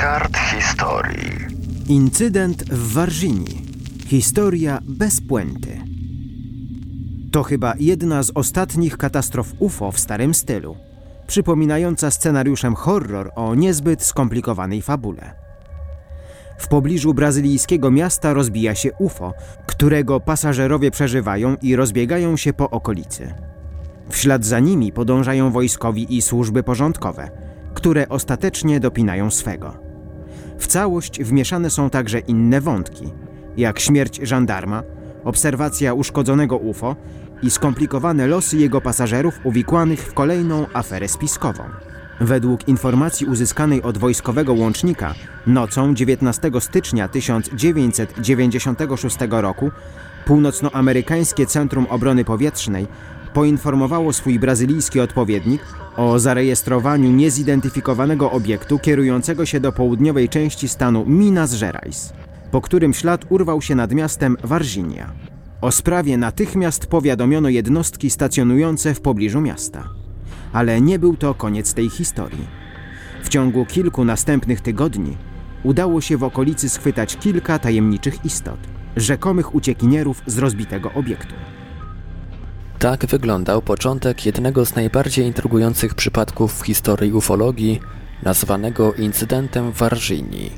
kart historii. Incydent w Warżini. Historia bez puenty. To chyba jedna z ostatnich katastrof UFO w starym stylu, przypominająca scenariuszem horror o niezbyt skomplikowanej fabule. W pobliżu brazylijskiego miasta rozbija się UFO, którego pasażerowie przeżywają i rozbiegają się po okolicy. W ślad za nimi podążają wojskowi i służby porządkowe, które ostatecznie dopinają swego. W całość wmieszane są także inne wątki, jak śmierć żandarma, obserwacja uszkodzonego UFO i skomplikowane losy jego pasażerów uwikłanych w kolejną aferę spiskową. Według informacji uzyskanej od wojskowego łącznika, nocą 19 stycznia 1996 roku Północnoamerykańskie Centrum Obrony Powietrznej poinformowało swój brazylijski odpowiednik o zarejestrowaniu niezidentyfikowanego obiektu kierującego się do południowej części stanu Minas Gerais, po którym ślad urwał się nad miastem Warzinia. O sprawie natychmiast powiadomiono jednostki stacjonujące w pobliżu miasta. Ale nie był to koniec tej historii. W ciągu kilku następnych tygodni udało się w okolicy schwytać kilka tajemniczych istot, rzekomych uciekinierów z rozbitego obiektu. Tak wyglądał początek jednego z najbardziej intrygujących przypadków w historii ufologii, nazwanego incydentem w Warżyni.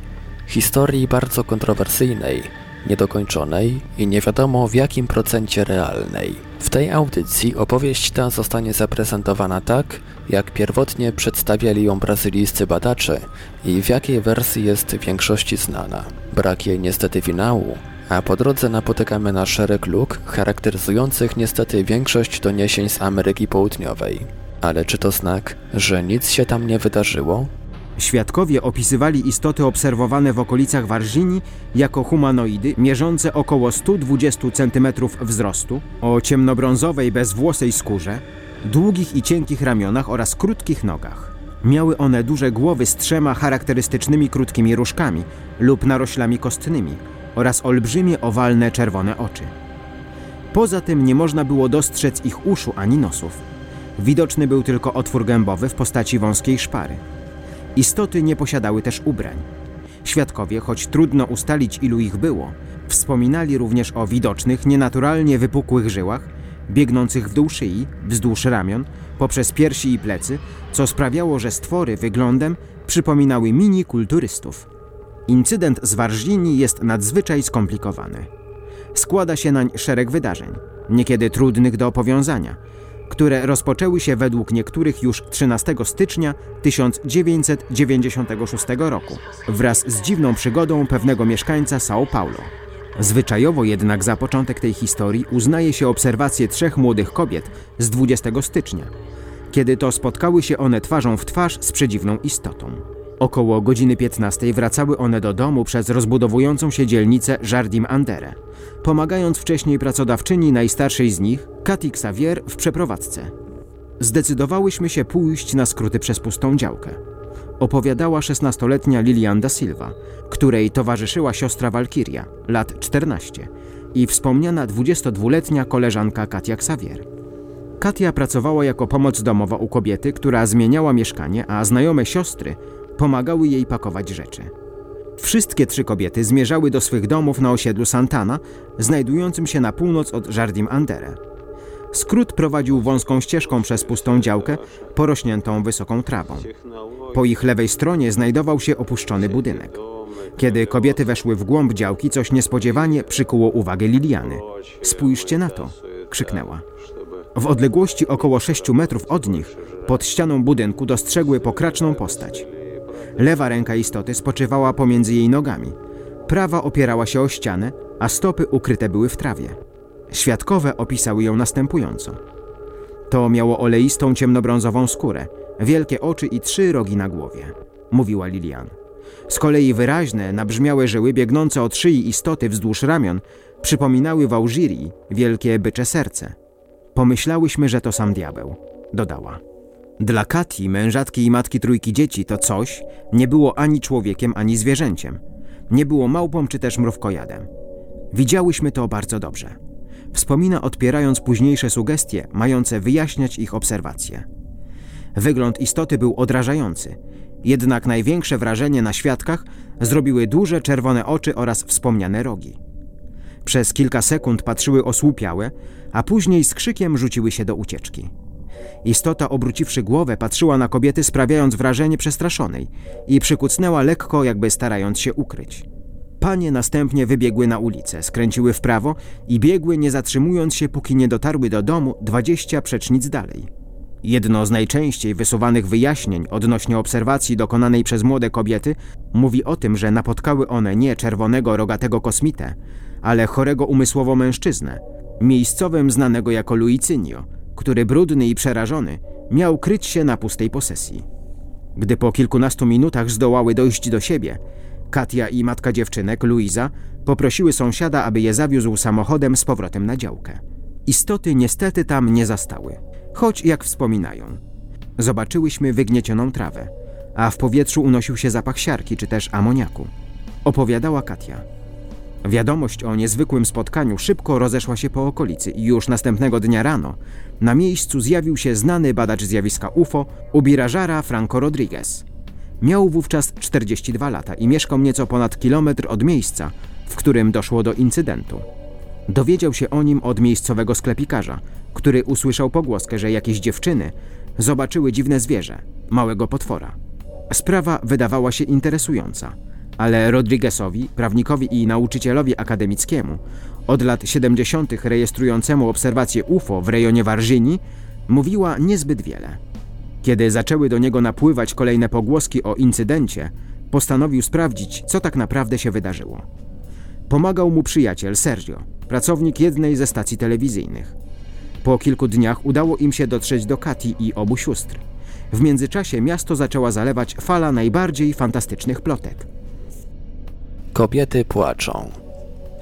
Historii bardzo kontrowersyjnej, niedokończonej i nie wiadomo w jakim procencie realnej. W tej audycji opowieść ta zostanie zaprezentowana tak, jak pierwotnie przedstawiali ją brazylijscy badacze i w jakiej wersji jest w większości znana. Brak jej niestety finału, a po drodze napotykamy na szereg luk charakteryzujących niestety większość doniesień z Ameryki Południowej. Ale czy to znak, że nic się tam nie wydarzyło? Świadkowie opisywali istoty obserwowane w okolicach Warżyni jako humanoidy mierzące około 120 cm wzrostu, o ciemnobrązowej, bezwłosej skórze, długich i cienkich ramionach oraz krótkich nogach. Miały one duże głowy z trzema charakterystycznymi krótkimi różkami lub naroślami kostnymi oraz olbrzymie owalne czerwone oczy. Poza tym nie można było dostrzec ich uszu ani nosów. Widoczny był tylko otwór gębowy w postaci wąskiej szpary. Istoty nie posiadały też ubrań. Świadkowie, choć trudno ustalić ilu ich było, wspominali również o widocznych, nienaturalnie wypukłych żyłach, biegnących w dół szyi, wzdłuż ramion, poprzez piersi i plecy, co sprawiało, że stwory wyglądem przypominały mini kulturystów. Incydent z Warżini jest nadzwyczaj skomplikowany. Składa się nań szereg wydarzeń, niekiedy trudnych do opowiązania, które rozpoczęły się według niektórych już 13 stycznia 1996 roku wraz z dziwną przygodą pewnego mieszkańca São Paulo. Zwyczajowo jednak za początek tej historii uznaje się obserwację trzech młodych kobiet z 20 stycznia, kiedy to spotkały się one twarzą w twarz z przedziwną istotą. Około godziny 15 wracały one do domu przez rozbudowującą się dzielnicę Jardim Andere, pomagając wcześniej pracodawczyni najstarszej z nich, Katy Xavier, w przeprowadzce. Zdecydowałyśmy się pójść na skróty przez pustą działkę. Opowiadała 16-letnia Lilian da Silva, której towarzyszyła siostra Walkiria, lat 14, i wspomniana 22-letnia koleżanka Katia Xavier. Katia pracowała jako pomoc domowa u kobiety, która zmieniała mieszkanie, a znajome siostry pomagały jej pakować rzeczy. Wszystkie trzy kobiety zmierzały do swych domów na osiedlu Santana, znajdującym się na północ od Jardim Andere. Skrót prowadził wąską ścieżką przez pustą działkę, porośniętą wysoką trawą. Po ich lewej stronie znajdował się opuszczony budynek. Kiedy kobiety weszły w głąb działki, coś niespodziewanie przykuło uwagę Liliany. Spójrzcie na to, krzyknęła. W odległości około 6 metrów od nich, pod ścianą budynku, dostrzegły pokraczną postać. Lewa ręka istoty spoczywała pomiędzy jej nogami. Prawa opierała się o ścianę, a stopy ukryte były w trawie. Świadkowe opisały ją następująco. To miało oleistą ciemnobrązową skórę, wielkie oczy i trzy rogi na głowie, mówiła Lilian. Z kolei wyraźne, nabrzmiałe żyły biegnące od szyi istoty wzdłuż ramion przypominały w Augirii wielkie bycze serce. Pomyślałyśmy, że to sam diabeł, dodała. Dla Kati, mężatki i matki trójki dzieci, to coś nie było ani człowiekiem, ani zwierzęciem. Nie było małpą czy też mrówkojadem. Widziałyśmy to bardzo dobrze. Wspomina odpierając późniejsze sugestie, mające wyjaśniać ich obserwacje. Wygląd istoty był odrażający Jednak największe wrażenie na świadkach zrobiły duże czerwone oczy oraz wspomniane rogi. Przez kilka sekund patrzyły osłupiałe, a później z krzykiem rzuciły się do ucieczki. Istota, obróciwszy głowę, patrzyła na kobiety, sprawiając wrażenie przestraszonej i przykucnęła lekko, jakby starając się ukryć. Panie następnie wybiegły na ulicę, skręciły w prawo i biegły, nie zatrzymując się, póki nie dotarły do domu dwadzieścia przecznic dalej. Jedno z najczęściej wysuwanych wyjaśnień odnośnie obserwacji dokonanej przez młode kobiety mówi o tym, że napotkały one nie czerwonego rogatego kosmitę, ale chorego umysłowo mężczyznę, miejscowym znanego jako Luicynio, który brudny i przerażony miał kryć się na pustej posesji. Gdy po kilkunastu minutach zdołały dojść do siebie, Katia i matka dziewczynek, Luiza, poprosiły sąsiada, aby je zawiózł samochodem z powrotem na działkę. Istoty niestety tam nie zastały, choć jak wspominają. Zobaczyłyśmy wygniecioną trawę, a w powietrzu unosił się zapach siarki czy też amoniaku. Opowiadała Katia. Wiadomość o niezwykłym spotkaniu szybko rozeszła się po okolicy i już następnego dnia rano na miejscu zjawił się znany badacz zjawiska UFO Ubirażara Franco Rodriguez. Miał wówczas 42 lata i mieszkał nieco ponad kilometr od miejsca, w którym doszło do incydentu. Dowiedział się o nim od miejscowego sklepikarza, który usłyszał pogłoskę, że jakieś dziewczyny zobaczyły dziwne zwierzę, małego potwora. Sprawa wydawała się interesująca, ale Rodriguezowi, prawnikowi i nauczycielowi akademickiemu, od lat 70. rejestrującemu obserwacje UFO w rejonie Warżyni, mówiła niezbyt wiele. Kiedy zaczęły do niego napływać kolejne pogłoski o incydencie, postanowił sprawdzić, co tak naprawdę się wydarzyło. Pomagał mu przyjaciel Sergio, pracownik jednej ze stacji telewizyjnych. Po kilku dniach udało im się dotrzeć do Kati i obu sióstr. W międzyczasie miasto zaczęła zalewać fala najbardziej fantastycznych plotek. Kobiety płaczą.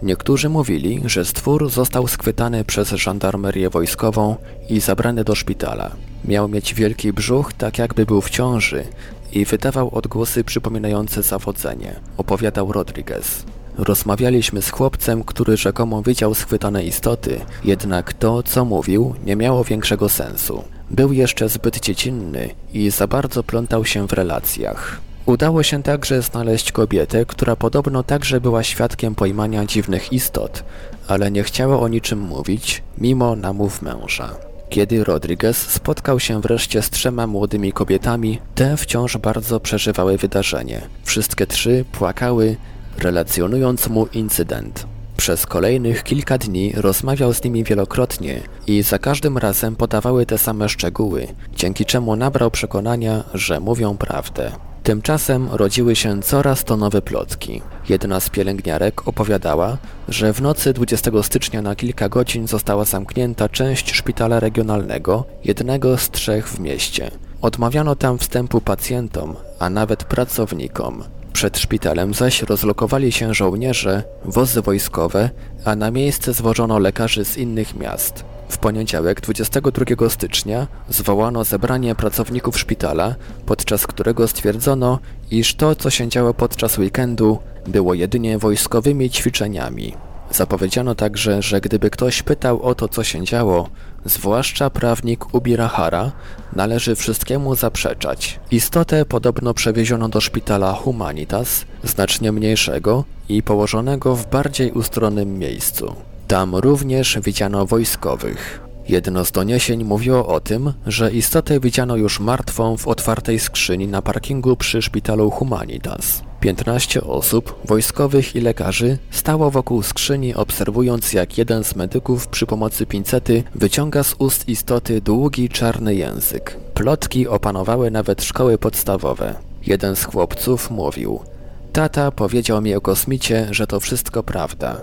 Niektórzy mówili, że stwór został schwytany przez żandarmerię wojskową i zabrany do szpitala. Miał mieć wielki brzuch, tak jakby był w ciąży i wydawał odgłosy przypominające zawodzenie, opowiadał Rodriguez. Rozmawialiśmy z chłopcem, który rzekomo widział schwytane istoty, jednak to, co mówił, nie miało większego sensu. Był jeszcze zbyt dziecinny i za bardzo plątał się w relacjach. Udało się także znaleźć kobietę, która podobno także była świadkiem pojmania dziwnych istot, ale nie chciała o niczym mówić, mimo namów męża. Kiedy Rodriguez spotkał się wreszcie z trzema młodymi kobietami, te wciąż bardzo przeżywały wydarzenie. Wszystkie trzy płakały, relacjonując mu incydent. Przez kolejnych kilka dni rozmawiał z nimi wielokrotnie i za każdym razem podawały te same szczegóły, dzięki czemu nabrał przekonania, że mówią prawdę. Tymczasem rodziły się coraz to nowe plotki. Jedna z pielęgniarek opowiadała, że w nocy 20 stycznia na kilka godzin została zamknięta część szpitala regionalnego, jednego z trzech w mieście. Odmawiano tam wstępu pacjentom, a nawet pracownikom. Przed szpitalem zaś rozlokowali się żołnierze, wozy wojskowe, a na miejsce zwożono lekarzy z innych miast. W poniedziałek 22 stycznia zwołano zebranie pracowników szpitala, podczas którego stwierdzono, iż to, co się działo podczas weekendu, było jedynie wojskowymi ćwiczeniami. Zapowiedziano także, że gdyby ktoś pytał o to, co się działo, zwłaszcza prawnik Ubirahara, należy wszystkiemu zaprzeczać. Istotę podobno przewieziono do szpitala Humanitas, znacznie mniejszego i położonego w bardziej ustronnym miejscu. Tam również widziano wojskowych. Jedno z doniesień mówiło o tym, że istotę widziano już martwą w otwartej skrzyni na parkingu przy szpitalu Humanitas. 15 osób, wojskowych i lekarzy, stało wokół skrzyni, obserwując jak jeden z medyków przy pomocy pincety wyciąga z ust istoty długi czarny język. Plotki opanowały nawet szkoły podstawowe. Jeden z chłopców mówił: Tata powiedział mi o kosmicie, że to wszystko prawda.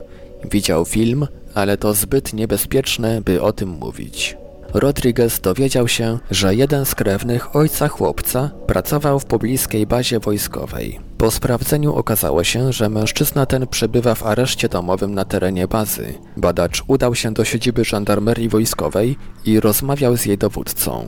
Widział film, ale to zbyt niebezpieczne, by o tym mówić. Rodriguez dowiedział się, że jeden z krewnych ojca chłopca pracował w pobliskiej bazie wojskowej. Po sprawdzeniu okazało się, że mężczyzna ten przebywa w areszcie domowym na terenie bazy. Badacz udał się do siedziby żandarmerii wojskowej i rozmawiał z jej dowódcą.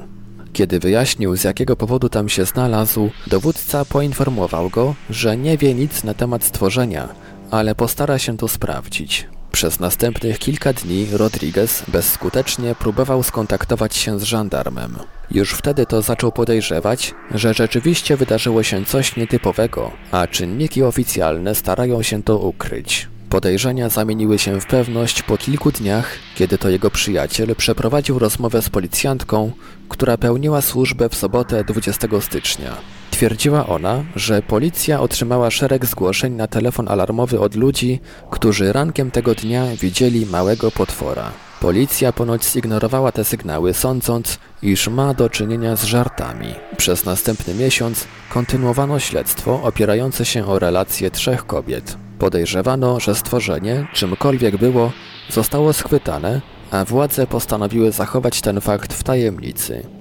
Kiedy wyjaśnił, z jakiego powodu tam się znalazł, dowódca poinformował go, że nie wie nic na temat stworzenia, ale postara się to sprawdzić. Przez następnych kilka dni Rodriguez bezskutecznie próbował skontaktować się z żandarmem. Już wtedy to zaczął podejrzewać, że rzeczywiście wydarzyło się coś nietypowego, a czynniki oficjalne starają się to ukryć. Podejrzenia zamieniły się w pewność po kilku dniach, kiedy to jego przyjaciel przeprowadził rozmowę z policjantką, która pełniła służbę w sobotę 20 stycznia. Twierdziła ona, że policja otrzymała szereg zgłoszeń na telefon alarmowy od ludzi, którzy rankiem tego dnia widzieli małego potwora. Policja ponoć zignorowała te sygnały, sądząc, iż ma do czynienia z żartami. Przez następny miesiąc kontynuowano śledztwo opierające się o relacje trzech kobiet. Podejrzewano, że stworzenie, czymkolwiek było, zostało schwytane, a władze postanowiły zachować ten fakt w tajemnicy.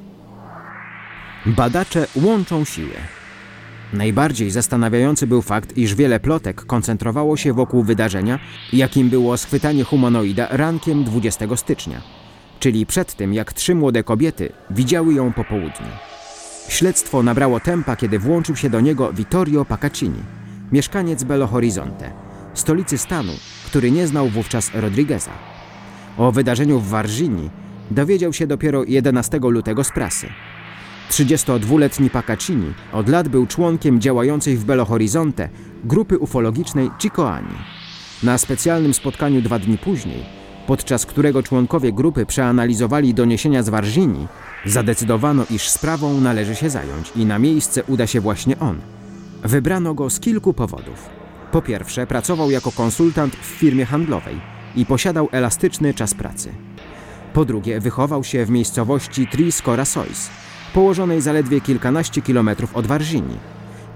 Badacze łączą siły. Najbardziej zastanawiający był fakt, iż wiele plotek koncentrowało się wokół wydarzenia, jakim było schwytanie humanoida rankiem 20 stycznia, czyli przed tym, jak trzy młode kobiety widziały ją po południu. Śledztwo nabrało tempa, kiedy włączył się do niego Vittorio Paccaccini, mieszkaniec Belo Horizonte, stolicy stanu, który nie znał wówczas Rodrigueza. O wydarzeniu w Warżini dowiedział się dopiero 11 lutego z prasy. 32-letni Paccaccini od lat był członkiem działającej w Belo Horizonte grupy ufologicznej Cicoani. Na specjalnym spotkaniu dwa dni później, podczas którego członkowie grupy przeanalizowali doniesienia z Warżini, zadecydowano, iż sprawą należy się zająć i na miejsce uda się właśnie on. Wybrano go z kilku powodów. Po pierwsze, pracował jako konsultant w firmie handlowej i posiadał elastyczny czas pracy. Po drugie, wychował się w miejscowości Tris Corasois, położonej zaledwie kilkanaście kilometrów od Warżini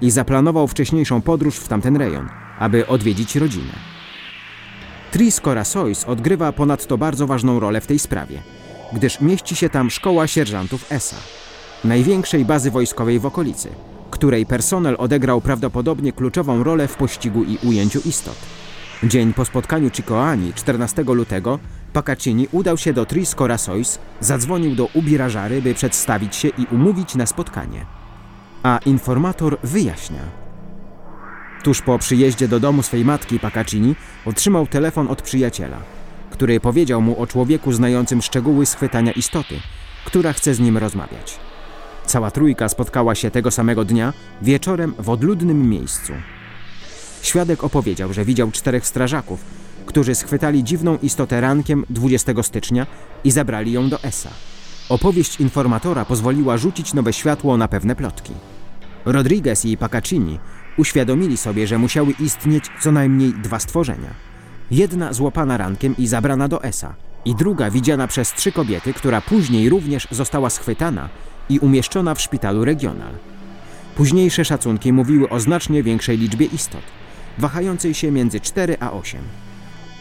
i zaplanował wcześniejszą podróż w tamten rejon, aby odwiedzić rodzinę. Tris Corasois odgrywa ponadto bardzo ważną rolę w tej sprawie, gdyż mieści się tam szkoła sierżantów ESA, największej bazy wojskowej w okolicy, której personel odegrał prawdopodobnie kluczową rolę w pościgu i ujęciu istot. Dzień po spotkaniu Cicoani, 14 lutego, Paccaccini udał się do Tris Corasois, zadzwonił do ubirażary, by przedstawić się i umówić na spotkanie. A informator wyjaśnia. Tuż po przyjeździe do domu swej matki Paccaccini otrzymał telefon od przyjaciela, który powiedział mu o człowieku znającym szczegóły schwytania istoty, która chce z nim rozmawiać. Cała trójka spotkała się tego samego dnia wieczorem w odludnym miejscu. Świadek opowiedział, że widział czterech strażaków, którzy schwytali dziwną istotę rankiem 20 stycznia i zabrali ją do ESA. Opowieść informatora pozwoliła rzucić nowe światło na pewne plotki. Rodriguez i Paccaccini uświadomili sobie, że musiały istnieć co najmniej dwa stworzenia. Jedna złapana rankiem i zabrana do ESA, i druga widziana przez trzy kobiety, która później również została schwytana i umieszczona w szpitalu regional. Późniejsze szacunki mówiły o znacznie większej liczbie istot, wahającej się między 4 a 8.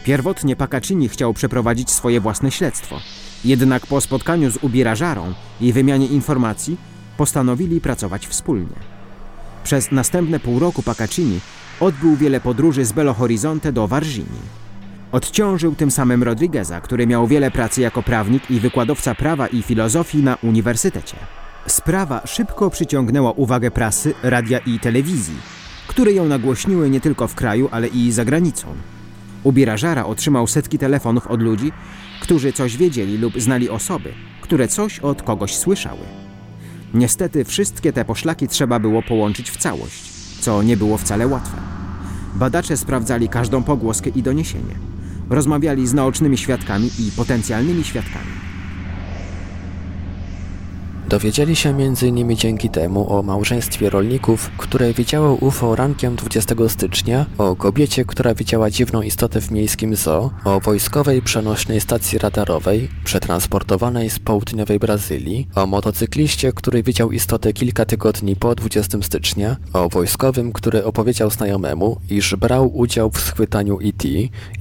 Pierwotnie Paccaccini chciał przeprowadzić swoje własne śledztwo, jednak po spotkaniu z ubirażarą i wymianie informacji postanowili pracować wspólnie. Przez następne pół roku Paccaccini odbył wiele podróży z Belo Horizonte do Warżini. Odciążył tym samym Rodrigueza, który miał wiele pracy jako prawnik i wykładowca prawa i filozofii na uniwersytecie. Sprawa szybko przyciągnęła uwagę prasy, radia i telewizji, które ją nagłośniły nie tylko w kraju, ale i za granicą. Ubirażara otrzymał setki telefonów od ludzi, którzy coś wiedzieli lub znali osoby, które coś od kogoś słyszały. Niestety wszystkie te poszlaki trzeba było połączyć w całość, co nie było wcale łatwe. Badacze sprawdzali każdą pogłoskę i doniesienie. Rozmawiali z naocznymi świadkami i potencjalnymi świadkami. Dowiedzieli się m.in. dzięki temu o małżeństwie rolników, które widziało UFO rankiem 20 stycznia, o kobiecie, która widziała dziwną istotę w miejskim zoo, o wojskowej przenośnej stacji radarowej, przetransportowanej z południowej Brazylii, o motocykliście, który widział istotę kilka tygodni po 20 stycznia, o wojskowym, który opowiedział znajomemu, iż brał udział w schwytaniu E.T.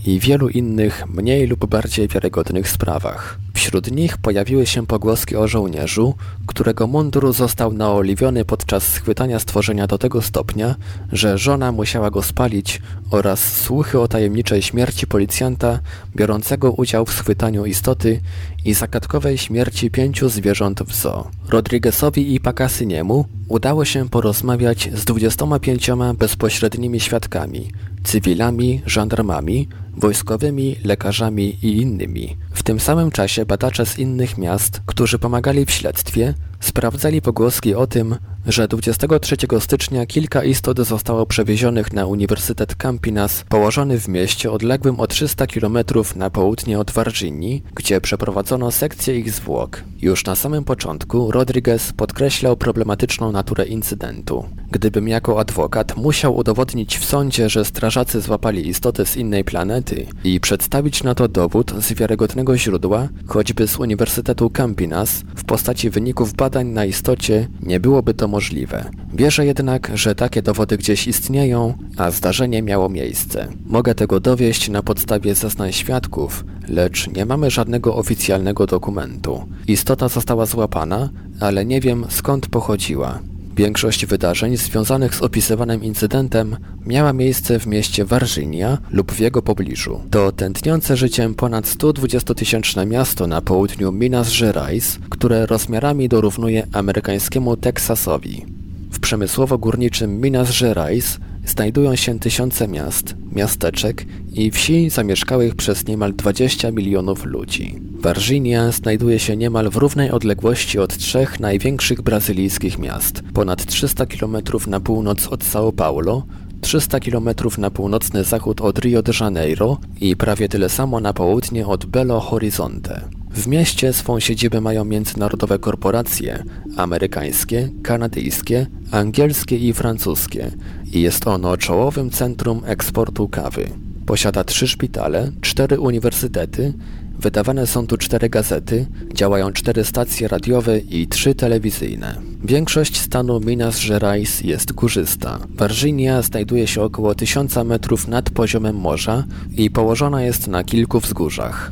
i wielu innych mniej lub bardziej wiarygodnych sprawach. Wśród nich pojawiły się pogłoski o żołnierzu, którego mundur został naoliwiony podczas schwytania stworzenia do tego stopnia, że żona musiała go spalić oraz słuchy o tajemniczej śmierci policjanta biorącego udział w schwytaniu istoty i zagadkowej śmierci pięciu zwierząt w zoo. Rodriguezowi i Pakasyniemu udało się porozmawiać z 25 bezpośrednimi świadkami, cywilami, żandarmami, wojskowymi, lekarzami i innymi. W tym samym czasie badacze z innych miast, którzy pomagali w śledztwie, sprawdzali pogłoski o tym, że 23 stycznia kilka istot zostało przewiezionych na Uniwersytet Campinas, położony w mieście odległym o 300 km na południe od Virginii, gdzie przeprowadzono sekcję ich zwłok. Już na samym początku Rodriguez podkreślał problematyczną naturę incydentu. Gdybym jako adwokat musiał udowodnić w sądzie, że strażacy złapali istotę z innej planety i przedstawić na to dowód z wiarygodnego źródła, choćby z Uniwersytetu Campinas, w postaci wyników badań na istocie, nie byłoby to możliwe. Wierzę jednak, że takie dowody gdzieś istnieją, a zdarzenie miało miejsce. Mogę tego dowieść na podstawie zeznań świadków, lecz nie mamy żadnego oficjalnego dokumentu. Istota została złapana, ale nie wiem skąd pochodziła. Większość wydarzeń związanych z opisywanym incydentem miała miejsce w mieście Virginia lub w jego pobliżu. To tętniące życiem ponad 120-tysięczne miasto na południu Minas Gerais, które rozmiarami dorównuje amerykańskiemu Teksasowi. W przemysłowo-górniczym Minas Gerais znajdują się tysiące miast, miasteczek i wsi zamieszkałych przez niemal 20 milionów ludzi. Varginia znajduje się niemal w równej odległości od trzech największych brazylijskich miast, ponad 300 km na północ od São Paulo, 300 km na północny zachód od Rio de Janeiro i prawie tyle samo na południe od Belo Horizonte. W mieście swą siedzibę mają międzynarodowe korporacje amerykańskie, kanadyjskie, angielskie i francuskie i jest ono czołowym centrum eksportu kawy. Posiada trzy szpitale, cztery uniwersytety, wydawane są tu cztery gazety, działają cztery stacje radiowe i trzy telewizyjne. Większość stanu Minas Gerais jest górzysta. Virginia znajduje się około 1000 metrów nad poziomem morza i położona jest na kilku wzgórzach.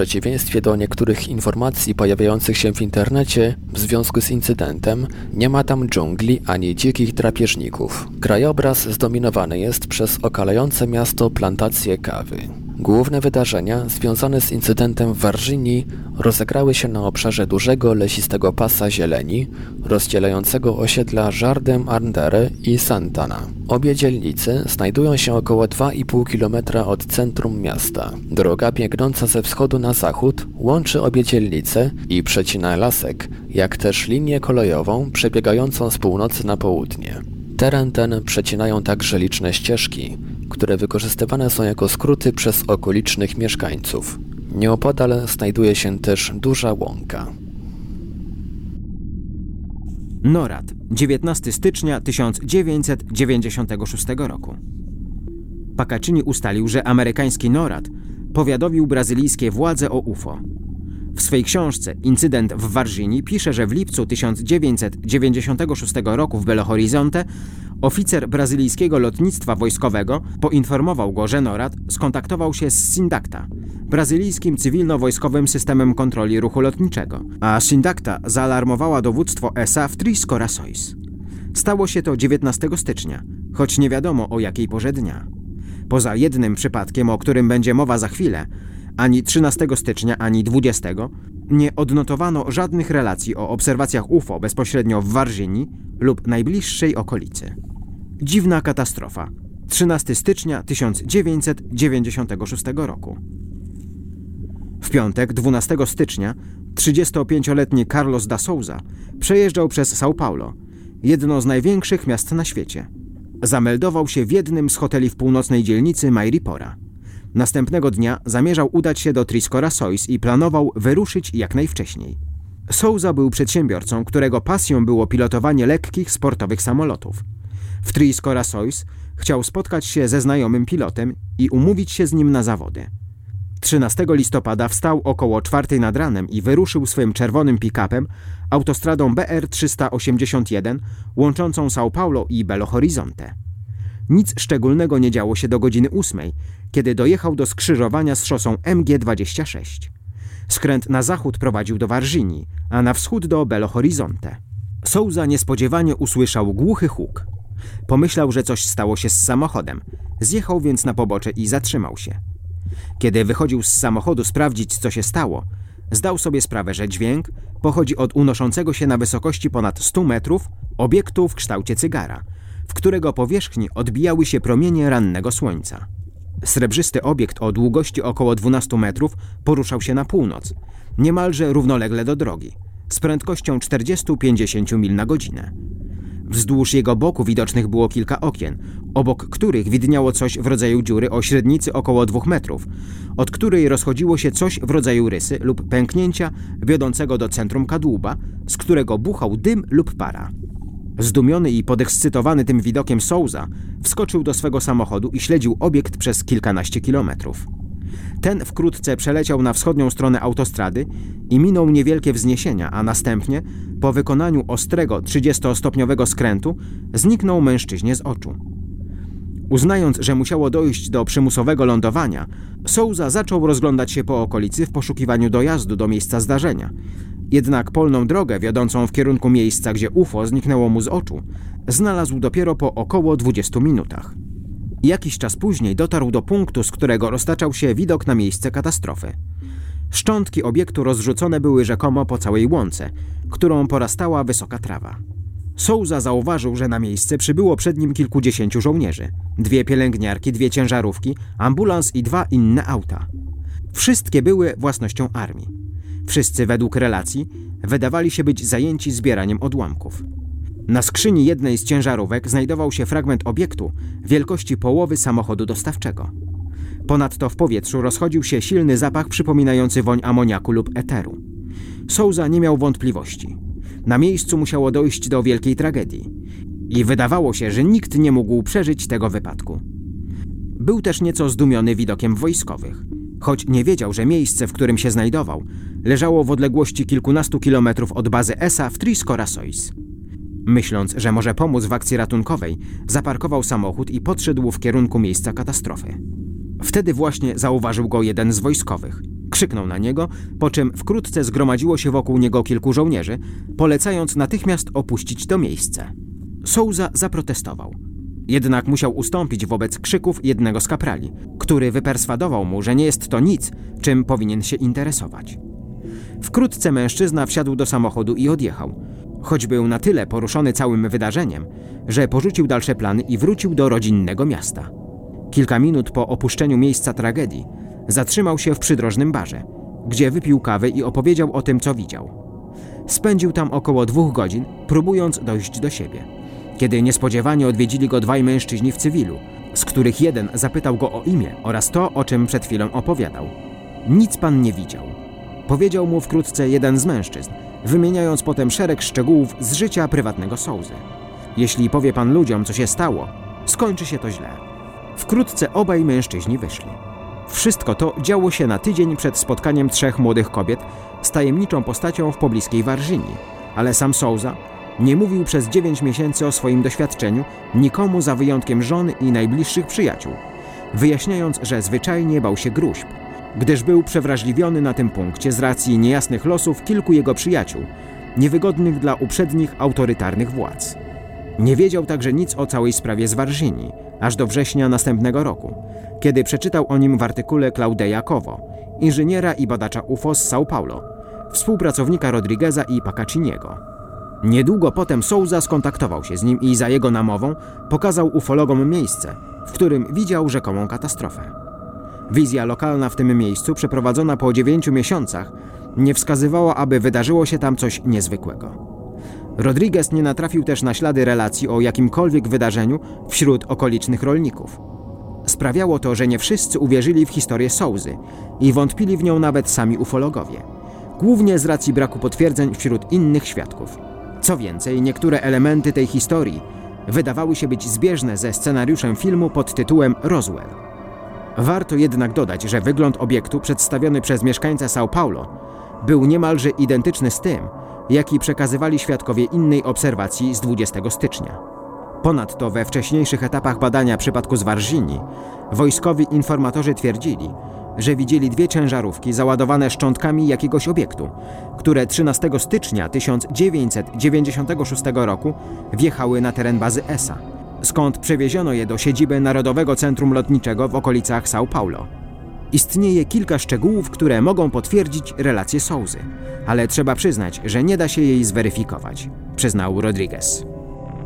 Przeciwieństwie do niektórych informacji pojawiających się w internecie w związku z incydentem, nie ma tam dżungli ani dzikich drapieżników. Krajobraz zdominowany jest przez okalające miasto plantacje kawy. Główne wydarzenia związane z incydentem w Warżynii rozegrały się na obszarze dużego lesistego pasa zieleni, rozdzielającego osiedla Jardem Arndere i Santana. Obie dzielnice znajdują się około 2,5 km od centrum miasta. Droga biegnąca ze wschodu na zachód łączy obie dzielnice i przecina lasek, jak też linię kolejową przebiegającą z północy na południe. Teren ten przecinają także liczne ścieżki, które wykorzystywane są jako skróty przez okolicznych mieszkańców. Nieopodal znajduje się też duża łąka. Norad, 19 stycznia 1996 roku. Pakaczyni ustalił, że amerykański NORAD powiadomił brazylijskie władze o UFO. W swej książce Incydent w Warżynii pisze, że w lipcu 1996 roku w Belo Horizonte oficer brazylijskiego lotnictwa wojskowego poinformował go, że NORAD skontaktował się z Sindacta, brazylijskim cywilno-wojskowym systemem kontroli ruchu lotniczego, a Sindacta zaalarmowała dowództwo ESA w Tris Corações. Stało się to 19 stycznia, choć nie wiadomo o jakiej porze dnia. Poza jednym przypadkiem, o którym będzie mowa za chwilę, ani 13 stycznia, ani 20 nie odnotowano żadnych relacji o obserwacjach UFO bezpośrednio w Warżyni lub najbliższej okolicy. Dziwna katastrofa. 13 stycznia 1996 roku. W piątek, 12 stycznia, 35-letni Carlos da Souza przejeżdżał przez São Paulo, jedno z największych miast na świecie. Zameldował się w jednym z hoteli w północnej dzielnicy Mairipora. Następnego dnia zamierzał udać się do Triscora Sois i planował wyruszyć jak najwcześniej. Souza był przedsiębiorcą, którego pasją było pilotowanie lekkich sportowych samolotów. W Triscora Sois chciał spotkać się ze znajomym pilotem i umówić się z nim na zawody. 13 listopada wstał około 4 nad ranem i wyruszył swym czerwonym pick-upem autostradą BR 381 łączącą São Paulo i Belo Horizonte. Nic szczególnego nie działo się do godziny 8, kiedy dojechał do skrzyżowania z szosą MG26. Skręt na zachód prowadził do Warżynii, a na wschód do Belo Horizonte. Souza niespodziewanie usłyszał głuchy huk. Pomyślał, że coś stało się z samochodem. Zjechał więc na pobocze i zatrzymał się. Kiedy wychodził z samochodu sprawdzić, co się stało, zdał sobie sprawę, że dźwięk pochodzi od unoszącego się na wysokości ponad 100 metrów obiektu w kształcie cygara, w którego powierzchni odbijały się promienie rannego słońca. Srebrzysty obiekt o długości około 12 metrów poruszał się na północ, niemalże równolegle do drogi, z prędkością 40-50 mil na godzinę. Wzdłuż jego boku widocznych było kilka okien, obok których widniało coś w rodzaju dziury o średnicy około 2 metrów, od której rozchodziło się coś w rodzaju rysy lub pęknięcia wiodącego do centrum kadłuba, z którego buchał dym lub para. Zdumiony i podekscytowany tym widokiem Souza wskoczył do swego samochodu i śledził obiekt przez kilkanaście kilometrów. Ten wkrótce przeleciał na wschodnią stronę autostrady i minął niewielkie wzniesienia, a następnie, po wykonaniu ostrego 30-stopniowego skrętu, zniknął mężczyźnie z oczu. Uznając, że musiało dojść do przymusowego lądowania, Souza zaczął rozglądać się po okolicy w poszukiwaniu dojazdu do miejsca zdarzenia. Jednak polną drogę wiodącą w kierunku miejsca, gdzie UFO zniknęło mu z oczu, znalazł dopiero po około 20 minutach. Jakiś czas później dotarł do punktu, z którego roztaczał się widok na miejsce katastrofy. Szczątki obiektu rozrzucone były rzekomo po całej łące, którą porastała wysoka trawa. Souza zauważył, że na miejsce przybyło przed nim kilkudziesięciu żołnierzy. Dwie pielęgniarki, dwie ciężarówki, ambulans i dwa inne auta. Wszystkie były własnością armii. Wszyscy według relacji wydawali się być zajęci zbieraniem odłamków. Na skrzyni jednej z ciężarówek znajdował się fragment obiektu wielkości połowy samochodu dostawczego. Ponadto w powietrzu rozchodził się silny zapach przypominający woń amoniaku lub eteru. Souza nie miał wątpliwości. Na miejscu musiało dojść do wielkiej tragedii. I wydawało się, że nikt nie mógł przeżyć tego wypadku. Był też nieco zdumiony widokiem wojskowych, choć nie wiedział, że miejsce, w którym się znajdował, leżało w odległości kilkunastu kilometrów od bazy ESA w Tris-Corasois. Myśląc, że może pomóc w akcji ratunkowej, zaparkował samochód i podszedł w kierunku miejsca katastrofy. Wtedy właśnie zauważył go jeden z wojskowych. Krzyknął na niego, po czym wkrótce zgromadziło się wokół niego kilku żołnierzy, polecając natychmiast opuścić to miejsce. Souza zaprotestował. Jednak musiał ustąpić wobec krzyków jednego z kaprali, który wyperswadował mu, że nie jest to nic, czym powinien się interesować. Wkrótce mężczyzna wsiadł do samochodu i odjechał, choć był na tyle poruszony całym wydarzeniem, że porzucił dalsze plany i wrócił do rodzinnego miasta. Kilka minut po opuszczeniu miejsca tragedii zatrzymał się w przydrożnym barze, gdzie wypił kawę i opowiedział o tym, co widział. Spędził tam około dwóch godzin, próbując dojść do siebie, kiedy niespodziewanie odwiedzili go dwaj mężczyźni w cywilu, z których jeden zapytał go o imię oraz to, o czym przed chwilą opowiadał. Nic pan nie widział. Powiedział mu wkrótce jeden z mężczyzn, wymieniając potem szereg szczegółów z życia prywatnego Souzy. Jeśli powie pan ludziom, co się stało, skończy się to źle. Wkrótce obaj mężczyźni wyszli. Wszystko to działo się na tydzień przed spotkaniem trzech młodych kobiet z tajemniczą postacią w pobliskiej Warżyni, ale sam Souza nie mówił przez dziewięć miesięcy o swoim doświadczeniu nikomu za wyjątkiem żony i najbliższych przyjaciół, wyjaśniając, że zwyczajnie bał się gruźb, gdyż był przewrażliwiony na tym punkcie z racji niejasnych losów kilku jego przyjaciół, niewygodnych dla uprzednich autorytarnych władz. Nie wiedział także nic o całej sprawie z Warżyni, aż do września następnego roku, kiedy przeczytał o nim w artykule Claudeja Covo, inżyniera i badacza UFO z São Paulo, współpracownika Rodrigueza i Pacaciniego. Niedługo potem Souza skontaktował się z nim i za jego namową pokazał ufologom miejsce, w którym widział rzekomą katastrofę. Wizja lokalna w tym miejscu, przeprowadzona po dziewięciu miesiącach, nie wskazywała, aby wydarzyło się tam coś niezwykłego. Rodriguez nie natrafił też na ślady relacji o jakimkolwiek wydarzeniu wśród okolicznych rolników. Sprawiało to, że nie wszyscy uwierzyli w historię Souzy i wątpili w nią nawet sami ufologowie, głównie z racji braku potwierdzeń wśród innych świadków. Co więcej, niektóre elementy tej historii wydawały się być zbieżne ze scenariuszem filmu pod tytułem Roswell. Warto jednak dodać, że wygląd obiektu przedstawiony przez mieszkańca São Paulo był niemalże identyczny z tym, jaki przekazywali świadkowie innej obserwacji z 20 stycznia. Ponadto we wcześniejszych etapach badania przypadku z Warżyni wojskowi informatorzy twierdzili, że widzieli dwie ciężarówki załadowane szczątkami jakiegoś obiektu, które 13 stycznia 1996 roku wjechały na teren bazy ESA, skąd przewieziono je do siedziby Narodowego Centrum Lotniczego w okolicach São Paulo. Istnieje kilka szczegółów, które mogą potwierdzić relację Souzy, ale trzeba przyznać, że nie da się jej zweryfikować, przyznał Rodriguez.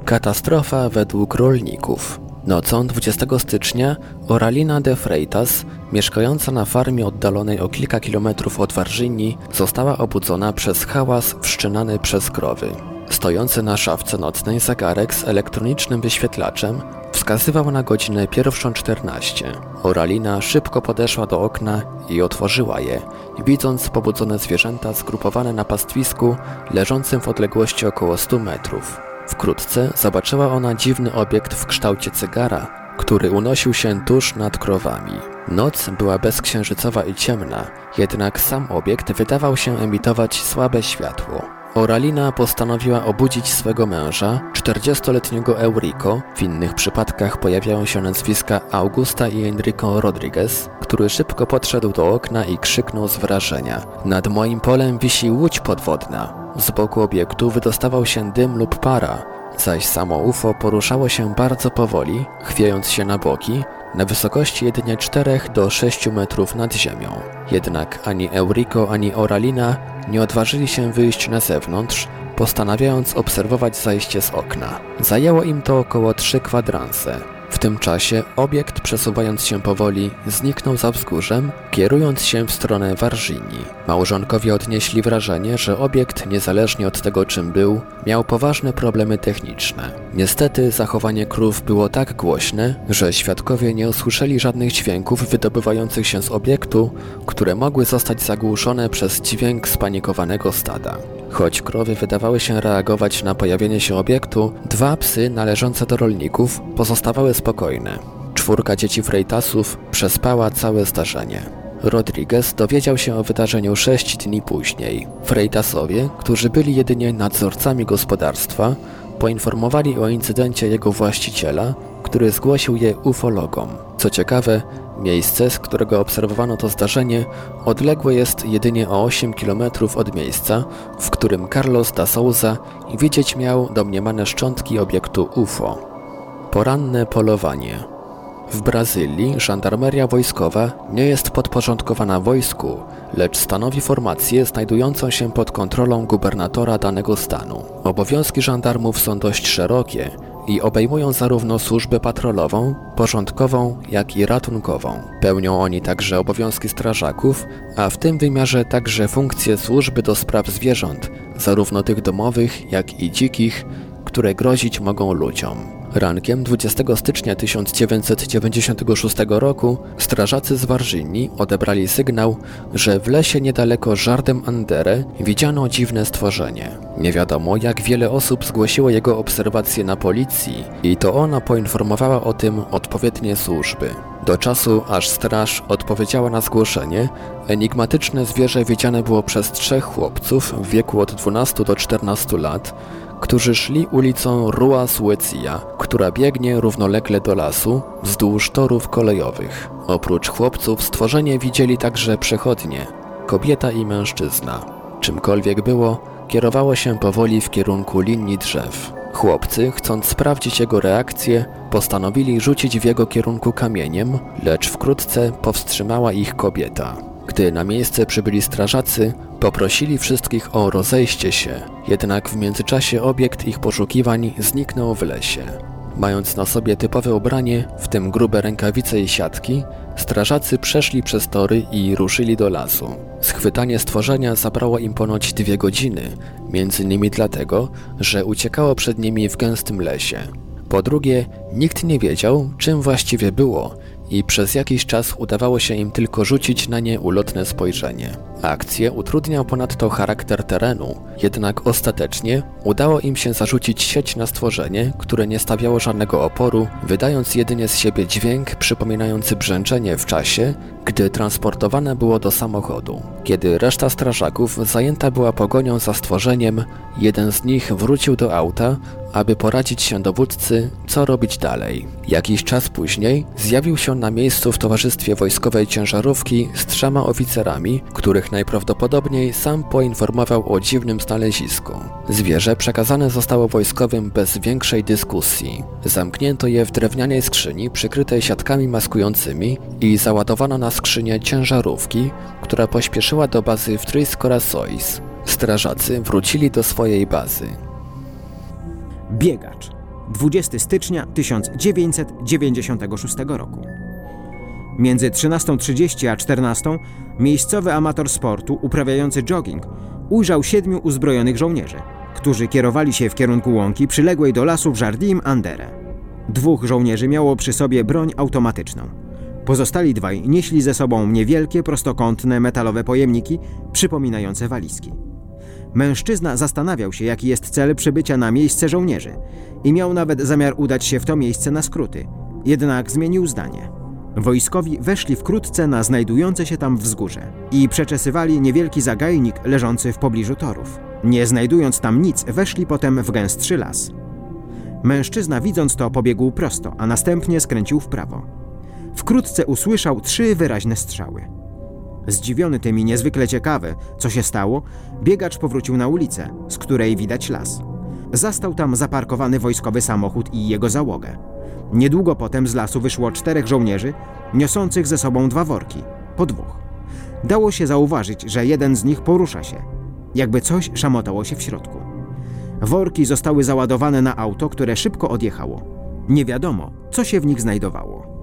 Katastrofa według rolników. Nocą 20 stycznia Oralina de Freitas, mieszkająca na farmie oddalonej o kilka kilometrów od Warzyni, została obudzona przez hałas wszczynany przez krowy. Stojący na szafce nocnej zegarek z elektronicznym wyświetlaczem wskazywał na godzinę pierwszą 14. Oralina szybko podeszła do okna i otworzyła je, widząc pobudzone zwierzęta zgrupowane na pastwisku leżącym w odległości około 100 metrów. Wkrótce zobaczyła ona dziwny obiekt w kształcie cygara, który unosił się tuż nad krowami. Noc była bezksiężycowa i ciemna, jednak sam obiekt wydawał się emitować słabe światło. Oralina postanowiła obudzić swego męża, 40-letniego Eurico. W innych przypadkach pojawiają się nazwiska Augusta i Enrico Rodriguez, który szybko podszedł do okna i krzyknął z wrażenia. Nad moim polem wisi łódź podwodna. Z boku obiektu wydostawał się dym lub para, zaś samo UFO poruszało się bardzo powoli, chwiejąc się na boki, na wysokości jedynie 4 do 6 metrów nad ziemią. Jednak ani Eurico, ani Oralina nie odważyli się wyjść na zewnątrz, postanawiając obserwować zajście z okna. Zajęło im to około 3 kwadranse. W tym czasie obiekt przesuwając się powoli zniknął za wzgórzem, kierując się w stronę Warżyni. Małżonkowie odnieśli wrażenie, że obiekt, niezależnie od tego czym był, miał poważne problemy techniczne. Niestety zachowanie krów było tak głośne, że świadkowie nie usłyszeli żadnych dźwięków wydobywających się z obiektu, które mogły zostać zagłuszone przez dźwięk spanikowanego stada. Choć krowy wydawały się reagować na pojawienie się obiektu, dwa psy należące do rolników pozostawały spokojne. Czwórka dzieci Freitasów przespała całe zdarzenie. Rodriguez dowiedział się o wydarzeniu sześć dni później. Freitasowie, którzy byli jedynie nadzorcami gospodarstwa, poinformowali o incydencie jego właściciela, który zgłosił je ufologom. Co ciekawe, Miejsce, z którego obserwowano to zdarzenie, odległe jest jedynie o 8 km od miejsca, w którym Carlos da Souza widzieć miał domniemane szczątki obiektu UFO. Poranne polowanie. W Brazylii żandarmeria wojskowa nie jest podporządkowana wojsku, lecz stanowi formację znajdującą się pod kontrolą gubernatora danego stanu. Obowiązki żandarmów są dość szerokie i obejmują zarówno służbę patrolową, porządkową, jak i ratunkową. Pełnią oni także obowiązki strażaków, a w tym wymiarze także funkcje służby do spraw zwierząt, zarówno tych domowych, jak i dzikich, które grozić mogą ludziom. Rankiem 20 stycznia 1996 roku strażacy z Warżyni odebrali sygnał, że w lesie niedaleko Żardem Andere widziano dziwne stworzenie. Nie wiadomo jak wiele osób zgłosiło jego obserwacje na policji i to ona poinformowała o tym odpowiednie służby. Do czasu, aż straż odpowiedziała na zgłoszenie, enigmatyczne zwierzę widziane było przez trzech chłopców w wieku od 12 do 14 lat, którzy szli ulicą Rua Suecia, która biegnie równolegle do lasu wzdłuż torów kolejowych. Oprócz chłopców stworzenie widzieli także przechodnie, kobieta i mężczyzna. Czymkolwiek było, kierowało się powoli w kierunku linii drzew. Chłopcy, chcąc sprawdzić jego reakcję, postanowili rzucić w jego kierunku kamieniem, lecz wkrótce powstrzymała ich kobieta. Gdy na miejsce przybyli strażacy, poprosili wszystkich o rozejście się, jednak w międzyczasie obiekt ich poszukiwań zniknął w lesie. Mając na sobie typowe ubranie, w tym grube rękawice i siatki, strażacy przeszli przez tory i ruszyli do lasu. Schwytanie stworzenia zabrało im ponoć dwie godziny, między innymi dlatego, że uciekało przed nimi w gęstym lesie. Po drugie, nikt nie wiedział, czym właściwie było i przez jakiś czas udawało się im tylko rzucić na nie ulotne spojrzenie. Akcję utrudniał ponadto charakter terenu, jednak ostatecznie udało im się zarzucić sieć na stworzenie, które nie stawiało żadnego oporu, wydając jedynie z siebie dźwięk przypominający brzęczenie w czasie, gdy transportowane było do samochodu. Kiedy reszta strażaków zajęta była pogonią za stworzeniem, jeden z nich wrócił do auta, aby poradzić się dowódcy, co robić dalej. Jakiś czas później zjawił się na miejscu w towarzystwie wojskowej ciężarówki z trzema oficerami, których najprawdopodobniej sam poinformował o dziwnym znalezisku. Zwierzę przekazane zostało wojskowym bez większej dyskusji. Zamknięto je w drewnianej skrzyni przykrytej siatkami maskującymi i załadowano na skrzynię ciężarówki, która pośpieszyła do bazy w Tris Corasois. Strażacy wrócili do swojej bazy. Biegacz. 20 stycznia 1996 roku. Między 13.30 a 14.00 miejscowy amator sportu uprawiający jogging ujrzał siedmiu uzbrojonych żołnierzy, którzy kierowali się w kierunku łąki przyległej do lasów Jardim Andere. Dwóch żołnierzy miało przy sobie broń automatyczną. Pozostali dwaj nieśli ze sobą niewielkie, prostokątne, metalowe pojemniki przypominające walizki. Mężczyzna zastanawiał się, jaki jest cel przybycia na miejsce żołnierzy i miał nawet zamiar udać się w to miejsce na skróty, jednak zmienił zdanie. Wojskowi weszli wkrótce na znajdujące się tam wzgórze i przeczesywali niewielki zagajnik leżący w pobliżu torów. Nie znajdując tam nic, weszli potem w gęstszy las. Mężczyzna widząc to pobiegł prosto, a następnie skręcił w prawo. Wkrótce usłyszał trzy wyraźne strzały. Zdziwiony tym i niezwykle ciekawy, co się stało, biegacz powrócił na ulicę, z której widać las. Zastał tam zaparkowany wojskowy samochód i jego załogę. Niedługo potem z lasu wyszło czterech żołnierzy, niosących ze sobą dwa worki, po dwóch. Dało się zauważyć, że jeden z nich porusza się, jakby coś szamotało się w środku. Worki zostały załadowane na auto, które szybko odjechało. Nie wiadomo, co się w nich znajdowało.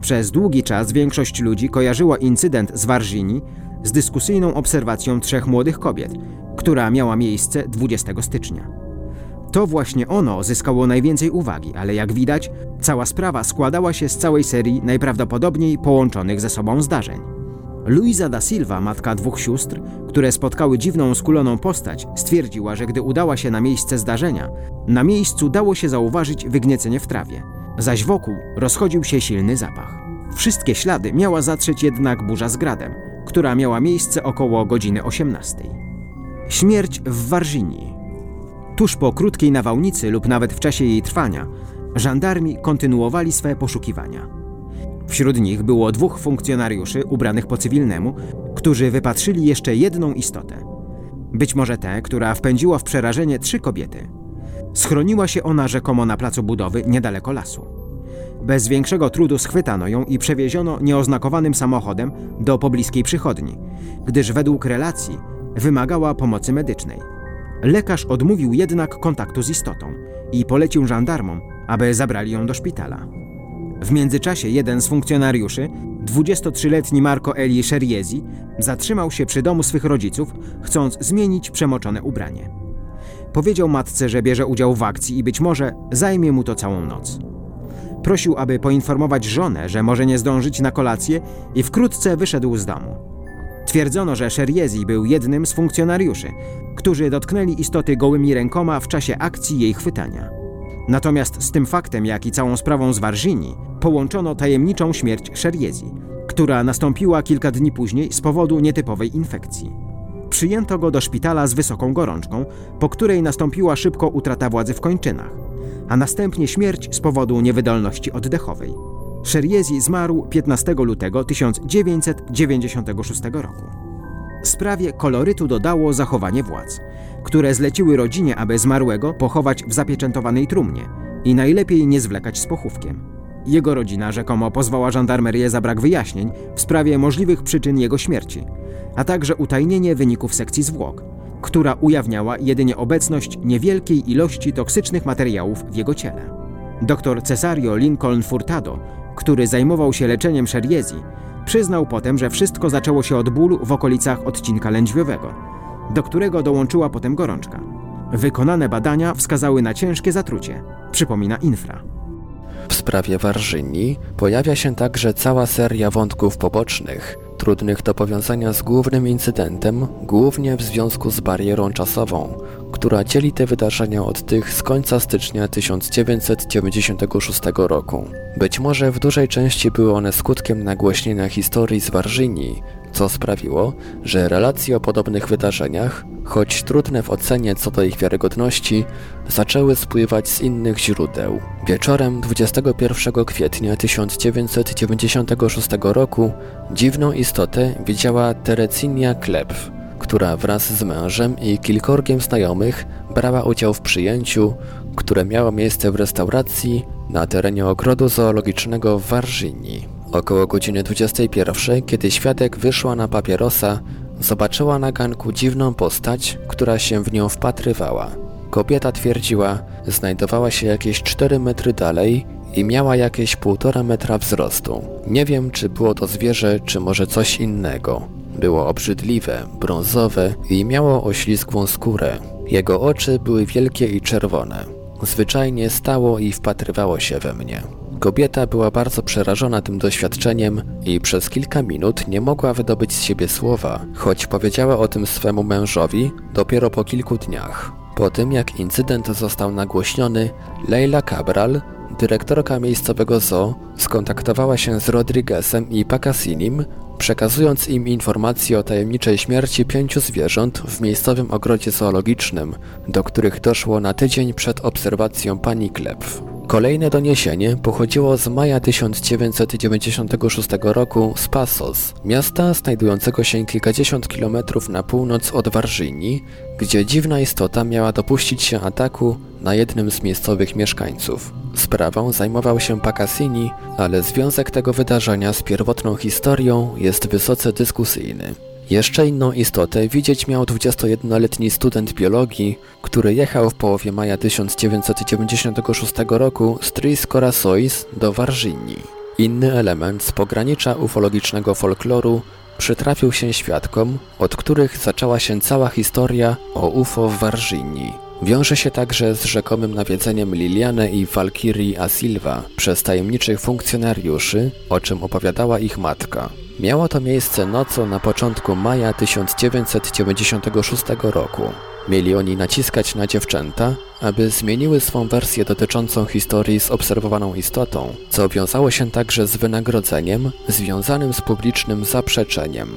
Przez długi czas większość ludzi kojarzyła incydent z Warżini z dyskusyjną obserwacją trzech młodych kobiet, która miała miejsce 20 stycznia. To właśnie ono zyskało najwięcej uwagi, ale jak widać, cała sprawa składała się z całej serii najprawdopodobniej połączonych ze sobą zdarzeń. Luisa da Silva, matka dwóch sióstr, które spotkały dziwną skuloną postać, stwierdziła, że gdy udała się na miejsce zdarzenia, na miejscu dało się zauważyć wygniecenie w trawie, zaś wokół rozchodził się silny zapach. Wszystkie ślady miała zatrzeć jednak burza z gradem, która miała miejsce około godziny 18. Śmierć w Warżynii. Tuż po krótkiej nawałnicy lub nawet w czasie jej trwania, żandarmi kontynuowali swe poszukiwania. Wśród nich było dwóch funkcjonariuszy ubranych po cywilnemu, którzy wypatrzyli jeszcze jedną istotę. Być może tę, która wpędziła w przerażenie trzy kobiety. Schroniła się ona rzekomo na placu budowy niedaleko lasu. Bez większego trudu schwytano ją i przewieziono nieoznakowanym samochodem do pobliskiej przychodni, gdyż według relacji wymagała pomocy medycznej. Lekarz odmówił jednak kontaktu z istotą i polecił żandarmom, aby zabrali ją do szpitala. W międzyczasie jeden z funkcjonariuszy, 23-letni Marco Eli Szeriezi, zatrzymał się przy domu swych rodziców, chcąc zmienić przemoczone ubranie. Powiedział matce, że bierze udział w akcji i być może zajmie mu to całą noc. Prosił, aby poinformować żonę, że może nie zdążyć na kolację i wkrótce wyszedł z domu. Twierdzono, że Szeriezi był jednym z funkcjonariuszy, którzy dotknęli istoty gołymi rękoma w czasie akcji jej chwytania. Natomiast z tym faktem, jak i całą sprawą z Warżyni, połączono tajemniczą śmierć Szeriezi, która nastąpiła kilka dni później z powodu nietypowej infekcji. Przyjęto go do szpitala z wysoką gorączką, po której nastąpiła szybko utrata władzy w kończynach, a następnie śmierć z powodu niewydolności oddechowej. Szeriezi zmarł 15 lutego 1996 roku. Sprawie kolorytu dodało zachowanie władz, które zleciły rodzinie, aby zmarłego pochować w zapieczętowanej trumnie i najlepiej nie zwlekać z pochówkiem. Jego rodzina rzekomo pozwała żandarmerię za brak wyjaśnień w sprawie możliwych przyczyn jego śmierci, a także utajnienie wyników sekcji zwłok, która ujawniała jedynie obecność niewielkiej ilości toksycznych materiałów w jego ciele. Dr Cesario Lincoln Furtado, który zajmował się leczeniem Szeriezi, Przyznał potem, że wszystko zaczęło się od bólu w okolicach odcinka lędźwiowego, do którego dołączyła potem gorączka. Wykonane badania wskazały na ciężkie zatrucie, przypomina Infra. W sprawie Warżyni pojawia się także cała seria wątków pobocznych, trudnych do powiązania z głównym incydentem, głównie w związku z barierą czasową, która dzieli te wydarzenia od tych z końca stycznia 1996 roku. Być może w dużej części były one skutkiem nagłośnienia historii z Warżyni, co sprawiło, że relacje o podobnych wydarzeniach, choć trudne w ocenie co do ich wiarygodności, zaczęły spływać z innych źródeł. Wieczorem 21 kwietnia 1996 roku dziwną istotę widziała Terecinia Klep, która wraz z mężem i kilkorgiem znajomych brała udział w przyjęciu, które miało miejsce w restauracji na terenie ogrodu zoologicznego w Warżyni. Około godziny 21, kiedy świadek wyszła na papierosa, zobaczyła na ganku dziwną postać, która się w nią wpatrywała. Kobieta twierdziła, znajdowała się jakieś 4 metry dalej i miała jakieś 1,5 metra wzrostu. Nie wiem, czy było to zwierzę, czy może coś innego. Było obrzydliwe, brązowe i miało oślizgłą skórę. Jego oczy były wielkie i czerwone. Zwyczajnie stało i wpatrywało się we mnie. Kobieta była bardzo przerażona tym doświadczeniem i przez kilka minut nie mogła wydobyć z siebie słowa, choć powiedziała o tym swemu mężowi dopiero po kilku dniach. Po tym jak incydent został nagłośniony, Leila Cabral, dyrektorka miejscowego zoo, skontaktowała się z Rodriguezem i Pacasinim, przekazując im informacje o tajemniczej śmierci pięciu zwierząt w miejscowym ogrodzie zoologicznym, do których doszło na tydzień przed obserwacją pani Klepf. Kolejne doniesienie pochodziło z maja 1996 roku z Passos, miasta znajdującego się kilkadziesiąt kilometrów na północ od Warżyni, gdzie dziwna istota miała dopuścić się ataku na jednym z miejscowych mieszkańców. Sprawą zajmował się Pacasini, ale związek tego wydarzenia z pierwotną historią jest wysoce dyskusyjny. Jeszcze inną istotę widzieć miał 21-letni student biologii, który jechał w połowie maja 1996 roku z Tris Corasois do Warżyni. Inny element z pogranicza ufologicznego folkloru przytrafił się świadkom, od których zaczęła się cała historia o UFO w Warżyni. Wiąże się także z rzekomym nawiedzeniem Liliane i Walkirii Asilva przez tajemniczych funkcjonariuszy, o czym opowiadała ich matka. Miało to miejsce nocą na początku maja 1996 roku. Mieli oni naciskać na dziewczęta, aby zmieniły swą wersję dotyczącą historii z obserwowaną istotą, co wiązało się także z wynagrodzeniem związanym z publicznym zaprzeczeniem.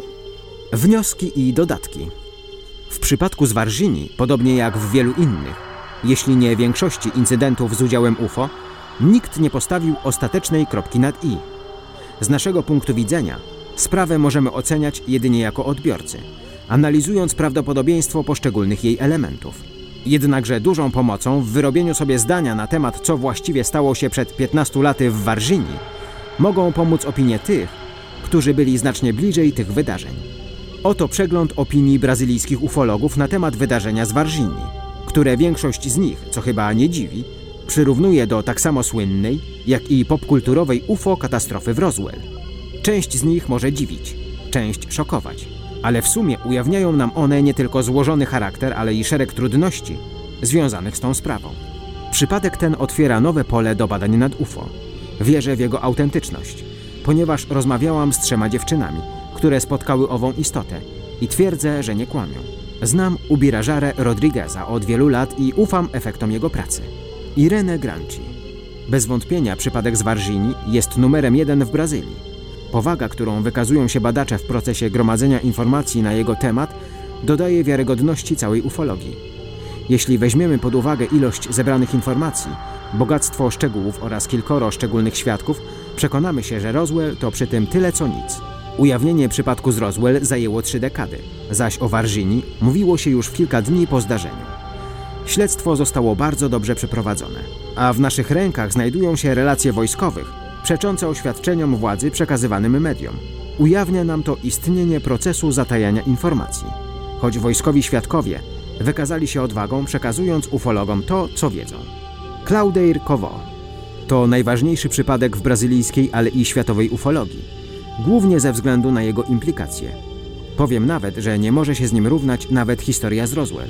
Wnioski i dodatki. W przypadku Zwarżyni, podobnie jak w wielu innych, jeśli nie większości incydentów z udziałem UFO, nikt nie postawił ostatecznej kropki nad i. Z naszego punktu widzenia, sprawę możemy oceniać jedynie jako odbiorcy, analizując prawdopodobieństwo poszczególnych jej elementów. Jednakże dużą pomocą w wyrobieniu sobie zdania na temat, co właściwie stało się przed 15 laty w Warżyni, mogą pomóc opinie tych, którzy byli znacznie bliżej tych wydarzeń. Oto przegląd opinii brazylijskich ufologów na temat wydarzenia z Warżyni, które większość z nich, co chyba nie dziwi, przyrównuje do tak samo słynnej, jak i popkulturowej UFO katastrofy w Roswell. Część z nich może dziwić, część szokować, ale w sumie ujawniają nam one nie tylko złożony charakter, ale i szereg trudności związanych z tą sprawą. Przypadek ten otwiera nowe pole do badań nad UFO. Wierzę w jego autentyczność, ponieważ rozmawiałam z trzema dziewczynami, które spotkały ową istotę i twierdzę, że nie kłamią. Znam Ubirażarę Rodrigueza od wielu lat i ufam efektom jego pracy. Irene Granci. Bez wątpienia przypadek z Warżyni jest numerem jeden w Brazylii. Powaga, którą wykazują się badacze w procesie gromadzenia informacji na jego temat, dodaje wiarygodności całej ufologii. Jeśli weźmiemy pod uwagę ilość zebranych informacji, bogactwo szczegółów oraz kilkoro szczególnych świadków, przekonamy się, że Roswell to przy tym tyle co nic. Ujawnienie przypadku z Roswell zajęło trzy dekady, zaś o Warżyni mówiło się już w kilka dni po zdarzeniu. Śledztwo zostało bardzo dobrze przeprowadzone, a w naszych rękach znajdują się relacje wojskowych, przeczące oświadczeniom władzy przekazywanym mediom. Ujawnia nam to istnienie procesu zatajania informacji, choć wojskowi świadkowie wykazali się odwagą przekazując ufologom to, co wiedzą. Claudeir Covo to najważniejszy przypadek w brazylijskiej, ale i światowej ufologii, głównie ze względu na jego implikacje. Powiem nawet, że nie może się z nim równać nawet historia z Roswell.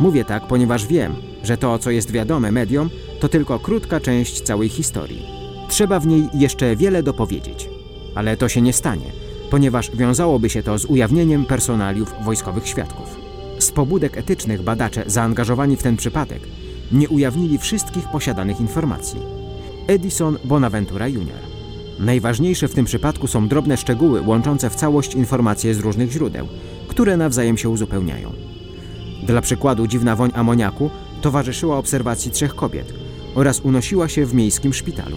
Mówię tak, ponieważ wiem, że to, co jest wiadome mediom, to tylko krótka część całej historii. Trzeba w niej jeszcze wiele dopowiedzieć. Ale to się nie stanie, ponieważ wiązałoby się to z ujawnieniem personaliów wojskowych świadków. Z pobudek etycznych badacze zaangażowani w ten przypadek nie ujawnili wszystkich posiadanych informacji. Edison Bonaventura Jr. Najważniejsze w tym przypadku są drobne szczegóły łączące w całość informacje z różnych źródeł, które nawzajem się uzupełniają. Dla przykładu dziwna woń amoniaku towarzyszyła obserwacji trzech kobiet oraz unosiła się w miejskim szpitalu.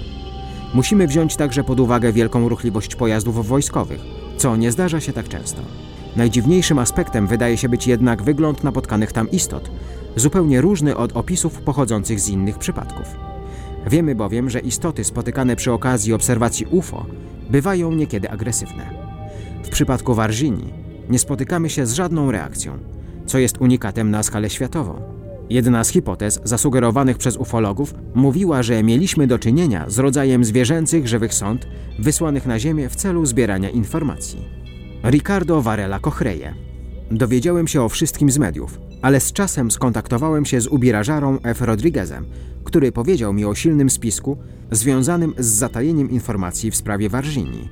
Musimy wziąć także pod uwagę wielką ruchliwość pojazdów wojskowych, co nie zdarza się tak często. Najdziwniejszym aspektem wydaje się być jednak wygląd napotkanych tam istot, zupełnie różny od opisów pochodzących z innych przypadków. Wiemy bowiem, że istoty spotykane przy okazji obserwacji UFO bywają niekiedy agresywne. W przypadku Warżyni nie spotykamy się z żadną reakcją, co jest unikatem na skalę światową. Jedna z hipotez zasugerowanych przez ufologów mówiła, że mieliśmy do czynienia z rodzajem zwierzęcych żywych sąd wysłanych na Ziemię w celu zbierania informacji. Ricardo Varela Cochreje. Dowiedziałem się o wszystkim z mediów, ale z czasem skontaktowałem się z ubirażarą F. Rodriguezem, który powiedział mi o silnym spisku związanym z zatajeniem informacji w sprawie Warżini.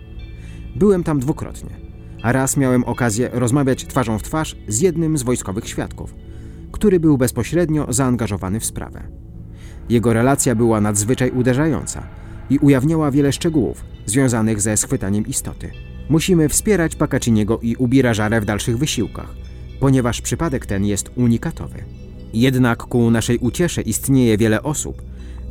Byłem tam dwukrotnie, a raz miałem okazję rozmawiać twarzą w twarz z jednym z wojskowych świadków, który był bezpośrednio zaangażowany w sprawę. Jego relacja była nadzwyczaj uderzająca i ujawniała wiele szczegółów związanych ze schwytaniem istoty. Musimy wspierać Pakaczyniego i Ubirażarę w dalszych wysiłkach, ponieważ przypadek ten jest unikatowy. Jednak ku naszej uciesze istnieje wiele osób,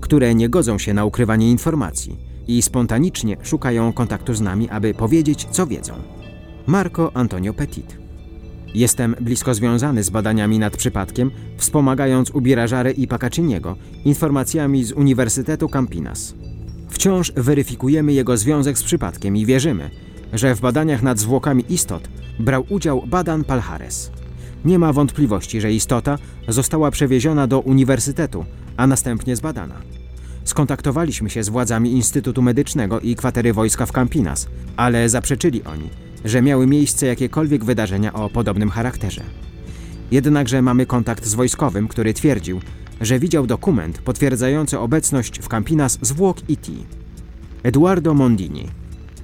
które nie godzą się na ukrywanie informacji i spontanicznie szukają kontaktu z nami, aby powiedzieć, co wiedzą. Marco Antonio Petit. Jestem blisko związany z badaniami nad przypadkiem, wspomagając Ubirażarę i Pakaczyniego informacjami z Uniwersytetu Campinas. Wciąż weryfikujemy jego związek z przypadkiem i wierzymy, że w badaniach nad zwłokami istot brał udział Badan Palhares. Nie ma wątpliwości, że istota została przewieziona do uniwersytetu, a następnie zbadana. Skontaktowaliśmy się z władzami Instytutu Medycznego i kwatery wojska w Campinas, ale zaprzeczyli oni, że miały miejsce jakiekolwiek wydarzenia o podobnym charakterze. Jednakże mamy kontakt z wojskowym, który twierdził, że widział dokument potwierdzający obecność w Campinas zwłok IT. Eduardo Mondini.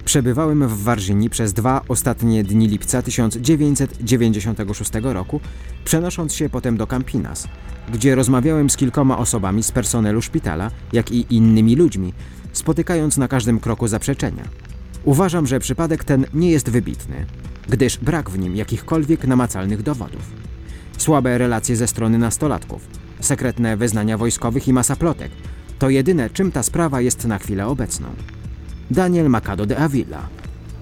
Przebywałem w Warżyni przez dwa ostatnie dni lipca 1996 roku, przenosząc się potem do Campinas, gdzie rozmawiałem z kilkoma osobami z personelu szpitala, jak i innymi ludźmi, spotykając na każdym kroku zaprzeczenia. Uważam, że przypadek ten nie jest wybitny, gdyż brak w nim jakichkolwiek namacalnych dowodów. Słabe relacje ze strony nastolatków, sekretne wyznania wojskowych i masa plotek to jedyne, czym ta sprawa jest na chwilę obecną. Daniel Macado de Avila.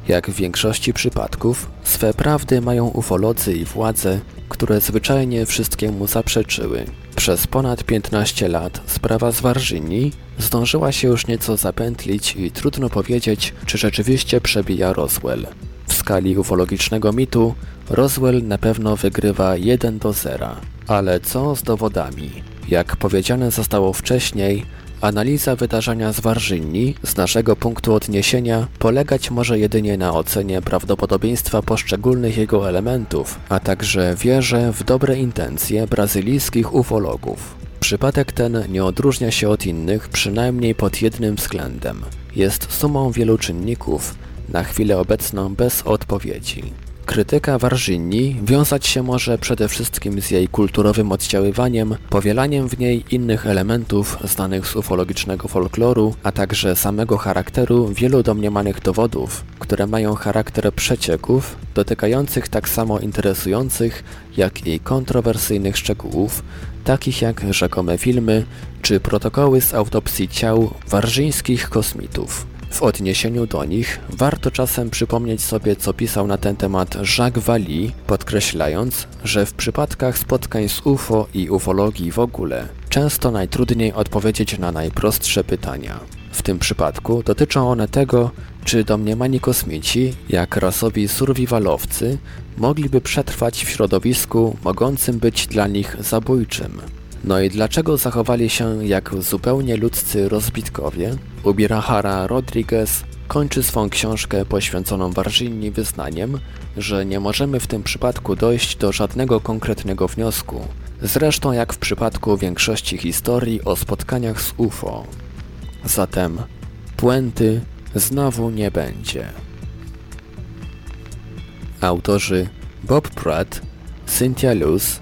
Jak w większości przypadków, swe prawdy mają ufolodzy i władze, które zwyczajnie wszystkiemu zaprzeczyły. Przez ponad 15 lat sprawa z Warżyni zdążyła się już nieco zapętlić i trudno powiedzieć, czy rzeczywiście przebija Roswell. W skali ufologicznego mitu Roswell na pewno wygrywa 1 do 0. Ale co z dowodami? Jak powiedziane zostało wcześniej, Analiza wydarzenia z Warżyni z naszego punktu odniesienia polegać może jedynie na ocenie prawdopodobieństwa poszczególnych jego elementów, a także wierze w dobre intencje brazylijskich ufologów. Przypadek ten nie odróżnia się od innych przynajmniej pod jednym względem. Jest sumą wielu czynników, na chwilę obecną bez odpowiedzi. Krytyka Warżyni wiązać się może przede wszystkim z jej kulturowym oddziaływaniem, powielaniem w niej innych elementów znanych z ufologicznego folkloru, a także samego charakteru wielu domniemanych dowodów, które mają charakter przecieków, dotykających tak samo interesujących, jak i kontrowersyjnych szczegółów, takich jak rzekome filmy czy protokoły z autopsji ciał warżyńskich kosmitów. W odniesieniu do nich warto czasem przypomnieć sobie, co pisał na ten temat Jacques Vallée, podkreślając, że w przypadkach spotkań z UFO i ufologii w ogóle często najtrudniej odpowiedzieć na najprostsze pytania. W tym przypadku dotyczą one tego, czy domniemani kosmici, jak rasowi survivalowcy, mogliby przetrwać w środowisku mogącym być dla nich zabójczym. No i dlaczego zachowali się jak zupełnie ludzcy rozbitkowie? Ubirahara Rodriguez kończy swą książkę poświęconą Warżyni wyznaniem, że nie możemy w tym przypadku dojść do żadnego konkretnego wniosku, zresztą jak w przypadku większości historii o spotkaniach z UFO. Zatem puenty znowu nie będzie. Autorzy Bob Pratt, Cynthia Luz,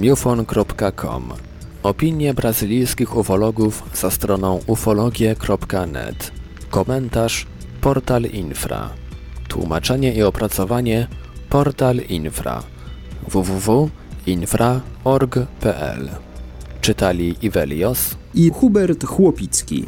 newfon.com Opinie brazylijskich ufologów za stroną ufologie.net. Komentarz Portal Infra. Tłumaczenie i opracowanie Portal Infra. www.infra.org.pl Czytali Ivelios i Hubert Chłopicki.